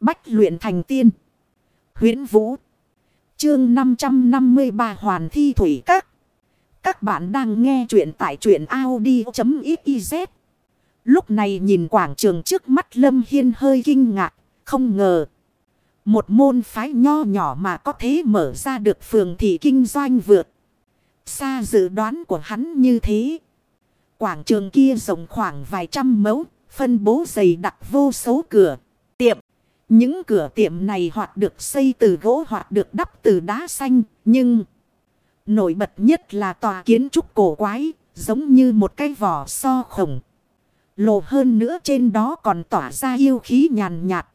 Bách luyện thành tiên. huyễn Vũ. Chương 553 Hoàn Thi Thủy Các. Các bạn đang nghe truyện tại truyện Audi.xyz. Lúc này nhìn quảng trường trước mắt Lâm Hiên hơi kinh ngạc. Không ngờ. Một môn phái nho nhỏ mà có thế mở ra được phường thị kinh doanh vượt. Xa dự đoán của hắn như thế. Quảng trường kia rộng khoảng vài trăm mẫu, phân bố dày đặc vô số cửa, tiệm. Những cửa tiệm này hoặc được xây từ gỗ hoặc được đắp từ đá xanh, nhưng nổi bật nhất là tòa kiến trúc cổ quái, giống như một cái vỏ so khổng. Lộ hơn nữa trên đó còn tỏa ra yêu khí nhàn nhạt.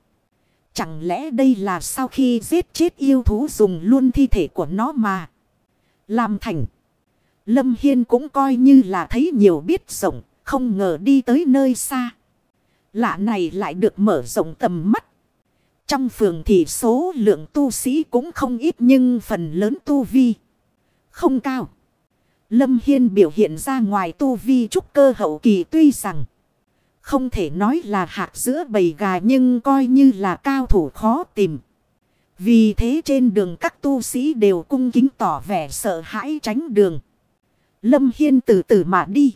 Chẳng lẽ đây là sau khi giết chết yêu thú dùng luôn thi thể của nó mà làm thành. Lâm Hiên cũng coi như là thấy nhiều biết rộng, không ngờ đi tới nơi xa. Lạ này lại được mở rộng tầm mắt. Trong phường thì số lượng tu sĩ cũng không ít nhưng phần lớn tu vi không cao. Lâm Hiên biểu hiện ra ngoài tu vi trúc cơ hậu kỳ tuy rằng không thể nói là hạt giữa bầy gà nhưng coi như là cao thủ khó tìm. Vì thế trên đường các tu sĩ đều cung kính tỏ vẻ sợ hãi tránh đường. Lâm Hiên từ từ mà đi.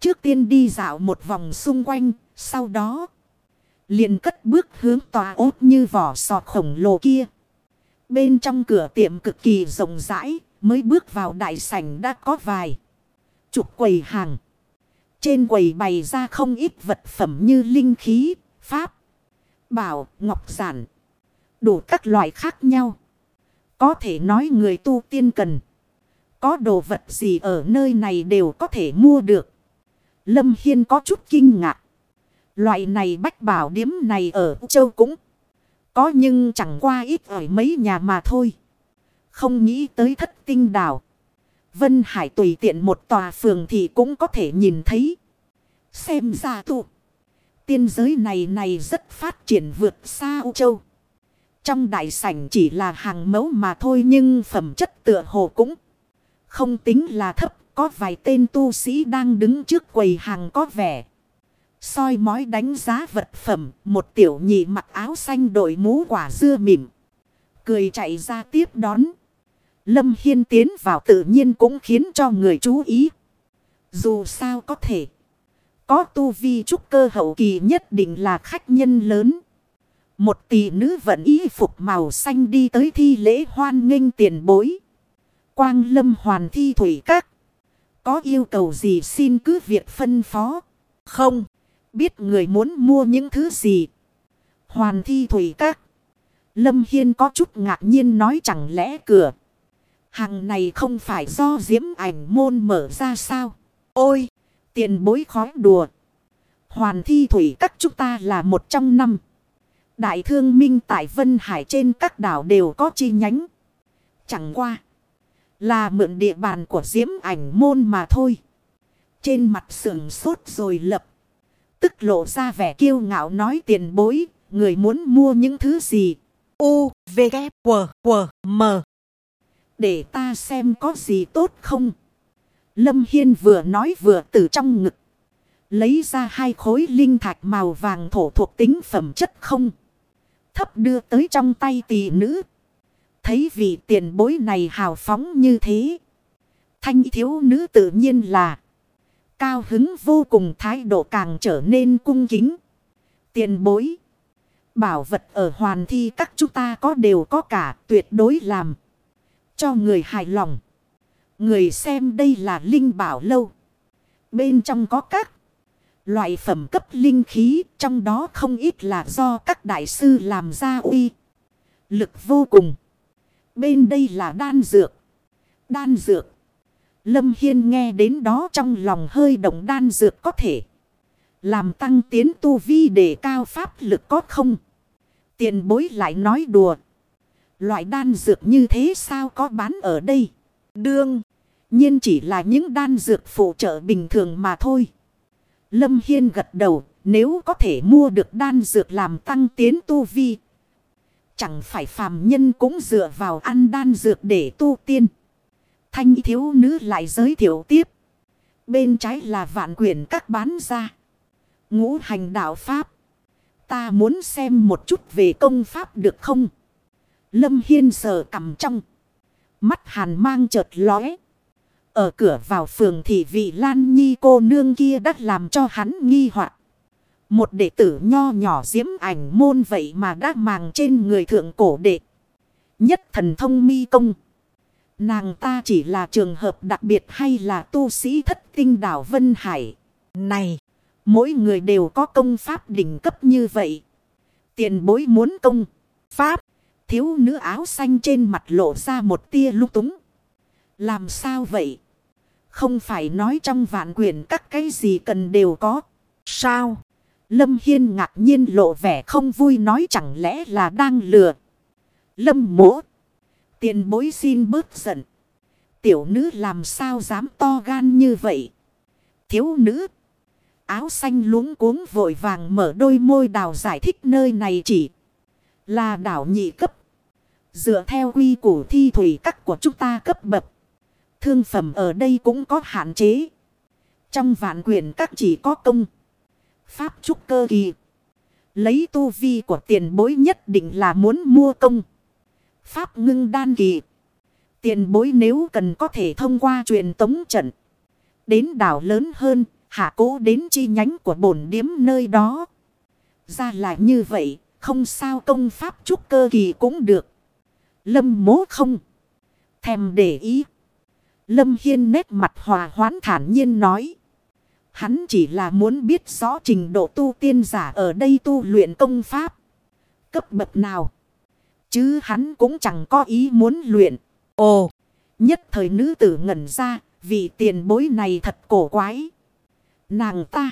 Trước tiên đi dạo một vòng xung quanh, sau đó liền cất bước hướng tòa ốt như vỏ sọt khổng lồ kia. Bên trong cửa tiệm cực kỳ rộng rãi, mới bước vào đại sảnh đã có vài chục quầy hàng. Trên quầy bày ra không ít vật phẩm như linh khí, pháp, bảo, ngọc giản. Đủ các loại khác nhau. Có thể nói người tu tiên cần. Có đồ vật gì ở nơi này đều có thể mua được. Lâm Hiên có chút kinh ngạc. Loại này bách bảo điếm này ở châu cũng có nhưng chẳng qua ít ở mấy nhà mà thôi. Không nghĩ tới thất tinh đảo. Vân Hải tùy tiện một tòa phường thì cũng có thể nhìn thấy. Xem ra tụ. Tiên giới này này rất phát triển vượt xa Âu Châu. Trong đại sảnh chỉ là hàng mẫu mà thôi nhưng phẩm chất tựa hồ cũng không tính là thấp. Có vài tên tu sĩ đang đứng trước quầy hàng có vẻ soi mói đánh giá vật phẩm. Một tiểu nhị mặc áo xanh đội mũ quả dưa mỉm. Cười chạy ra tiếp đón. Lâm Hiên tiến vào tự nhiên cũng khiến cho người chú ý. Dù sao có thể. Có tu vi trúc cơ hậu kỳ nhất định là khách nhân lớn. Một tỷ nữ vận y phục màu xanh đi tới thi lễ hoan nghênh tiền bối. Quang lâm hoàn thi thủy các. Có yêu cầu gì xin cứ việc phân phó. Không. Biết người muốn mua những thứ gì. Hoàn thi thủy các. Lâm Hiên có chút ngạc nhiên nói chẳng lẽ cửa. Hàng này không phải do diễm ảnh môn mở ra sao? Ôi! Tiền bối khói đùa. Hoàn thi thủy các chúng ta là một trong năm. Đại thương minh tại Vân Hải trên các đảo đều có chi nhánh. Chẳng qua. Là mượn địa bàn của diễm ảnh môn mà thôi. Trên mặt sườn sốt rồi lập. Tức lộ ra vẻ kiêu ngạo nói tiền bối. Người muốn mua những thứ gì? U, V, K, W, W, M. Để ta xem có gì tốt không? Lâm Hiên vừa nói vừa từ trong ngực. Lấy ra hai khối linh thạch màu vàng thổ thuộc tính phẩm chất không. Thấp đưa tới trong tay tỷ nữ. Thấy vị tiền bối này hào phóng như thế. Thanh thiếu nữ tự nhiên là. Cao hứng vô cùng thái độ càng trở nên cung kính. Tiền bối. Bảo vật ở hoàn thi các chúng ta có đều có cả tuyệt đối làm. Cho người hài lòng. Người xem đây là linh bảo lâu. Bên trong có các loại phẩm cấp linh khí, trong đó không ít là do các đại sư làm ra uy. Lực vô cùng. Bên đây là đan dược. Đan dược. Lâm Hiên nghe đến đó trong lòng hơi động đan dược có thể. Làm tăng tiến tu vi để cao pháp lực có không? Tiền bối lại nói đùa. Loại đan dược như thế sao có bán ở đây? Đương nhiên chỉ là những đan dược phụ trợ bình thường mà thôi. Lâm Hiên gật đầu, nếu có thể mua được đan dược làm tăng tiến tu vi. Chẳng phải phàm nhân cũng dựa vào ăn đan dược để tu tiên. Thanh thiếu nữ lại giới thiệu tiếp. Bên trái là vạn quyển các bán ra. Ngũ hành đạo Pháp. Ta muốn xem một chút về công pháp được không? Lâm Hiên sờ cầm trong. Mắt hàn mang chợt lóe. Ở cửa vào phường thì vị Lan Nhi cô nương kia đã làm cho hắn nghi hoặc Một đệ tử nho nhỏ diễm ảnh môn vậy mà đã màng trên người thượng cổ đệ. Nhất thần thông mi công. Nàng ta chỉ là trường hợp đặc biệt hay là tu sĩ thất tinh đảo Vân Hải. Này, mỗi người đều có công pháp đỉnh cấp như vậy. Tiền bối muốn công, pháp, thiếu nữ áo xanh trên mặt lộ ra một tia lúc túng. Làm sao vậy? Không phải nói trong vạn quyển các cái gì cần đều có. Sao? Lâm Hiên ngạc nhiên lộ vẻ không vui nói chẳng lẽ là đang lừa. Lâm mỗ. Tiền bối xin bớt giận. Tiểu nữ làm sao dám to gan như vậy? Thiếu nữ. Áo xanh luống cuống vội vàng mở đôi môi đào giải thích nơi này chỉ là đảo nhị cấp. Dựa theo quy củ thi thủy các của chúng ta cấp bậc. Thương phẩm ở đây cũng có hạn chế. Trong vạn quyển các chỉ có công. Pháp trúc cơ kỳ. Lấy tu vi của tiền bối nhất định là muốn mua công. Pháp ngưng đan kỳ. Tiền bối nếu cần có thể thông qua truyền tống trận. Đến đảo lớn hơn, hạ cố đến chi nhánh của bổn điếm nơi đó. Ra là như vậy, không sao công pháp trúc cơ kỳ cũng được. Lâm mố không. Thèm để ý. Lâm Hiên nét mặt hòa hoãn thản nhiên nói. Hắn chỉ là muốn biết rõ trình độ tu tiên giả ở đây tu luyện công pháp. Cấp bậc nào. Chứ hắn cũng chẳng có ý muốn luyện. Ồ, nhất thời nữ tử ngẩn ra, vì tiền bối này thật cổ quái. Nàng ta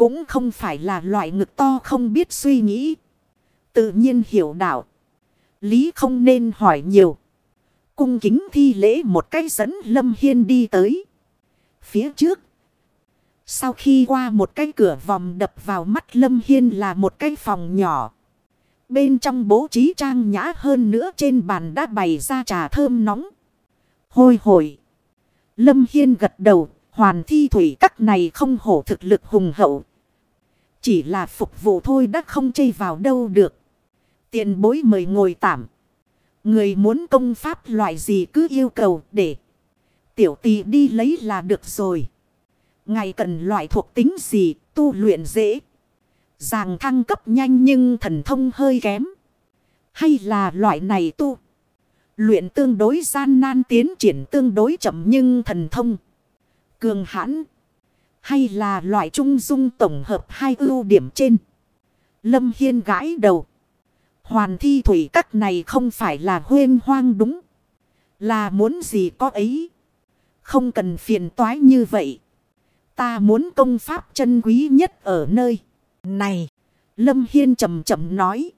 cũng không phải là loại ngực to không biết suy nghĩ. Tự nhiên hiểu đạo. Lý không nên hỏi nhiều. Cung kính thi lễ một cái dẫn Lâm Hiên đi tới. Phía trước. Sau khi qua một cái cửa vòng đập vào mắt Lâm Hiên là một cái phòng nhỏ. Bên trong bố trí trang nhã hơn nữa trên bàn đã bày ra trà thơm nóng. Hôi hồi. Lâm Hiên gật đầu. Hoàn thi thủy, các này không hổ thực lực hùng hậu. Chỉ là phục vụ thôi đã không chây vào đâu được. Tiền bối mời ngồi tạm. Người muốn công pháp loại gì cứ yêu cầu để tiểu tỷ đi lấy là được rồi. Ngày cần loại thuộc tính gì, tu luyện dễ dàng thăng cấp nhanh nhưng thần thông hơi kém. Hay là loại này tu. Luyện tương đối gian nan tiến triển tương đối chậm nhưng thần thông. Cường hãn. Hay là loại trung dung tổng hợp hai ưu điểm trên. Lâm Hiên gãi đầu. Hoàn thi thủy các này không phải là huyên hoang đúng. Là muốn gì có ấy. Không cần phiền toái như vậy. Ta muốn công pháp chân quý nhất ở nơi này. Lâm Hiên chậm chậm nói.